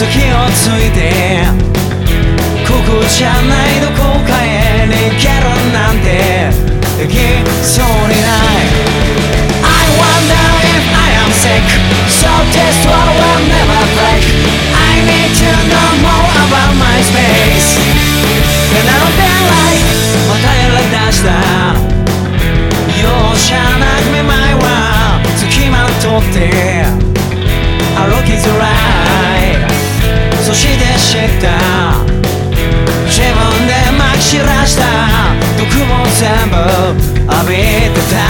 先をついてここじゃないどこかへ逃げるなんてできそうにない I wonder if I am sick So test what will never た。自分でまき散らした毒も全部浴びてた。